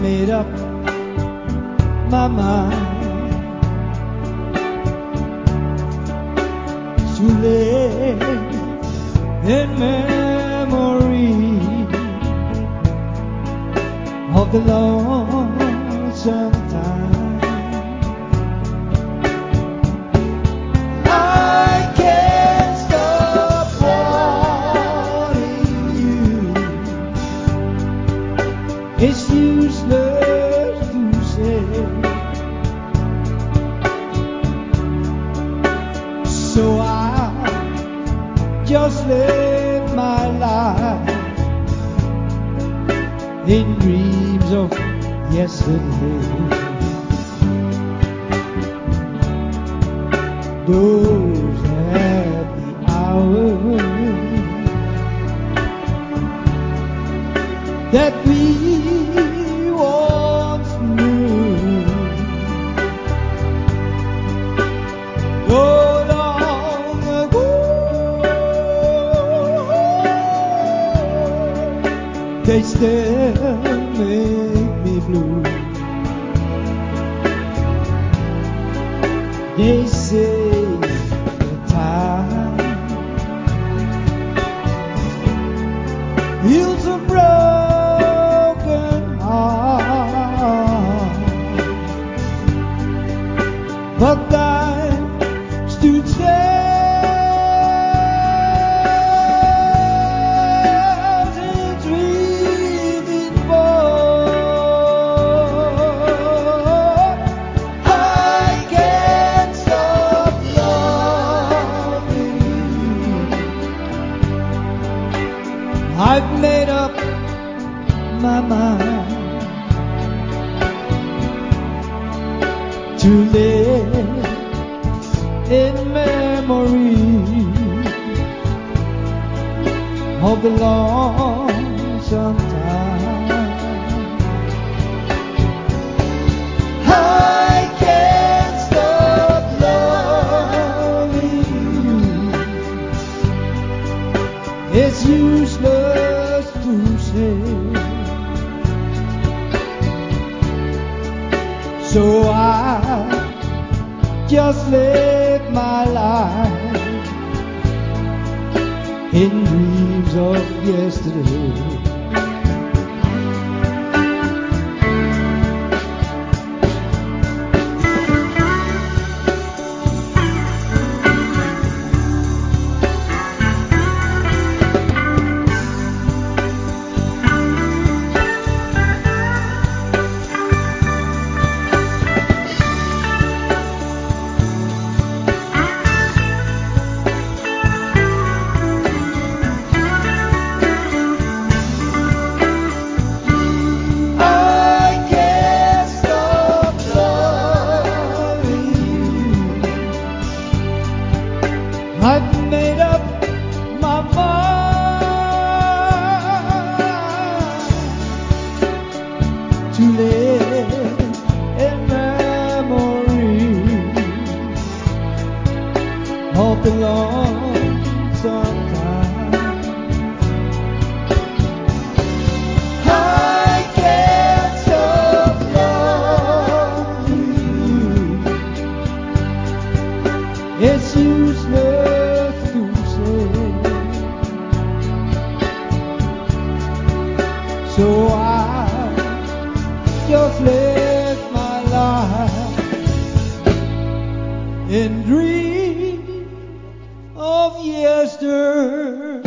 made up my mind. To live in memory of the lonesome just live my life in dreams of yesterday. Those happy hours that we they still make me blue. They say the time heals a broken heart, but time the lonesome time. I can't stop loving you. It's useless to say. So I just live my life in dreams of yesterday. It's useless to say. So I just live my life in dreams of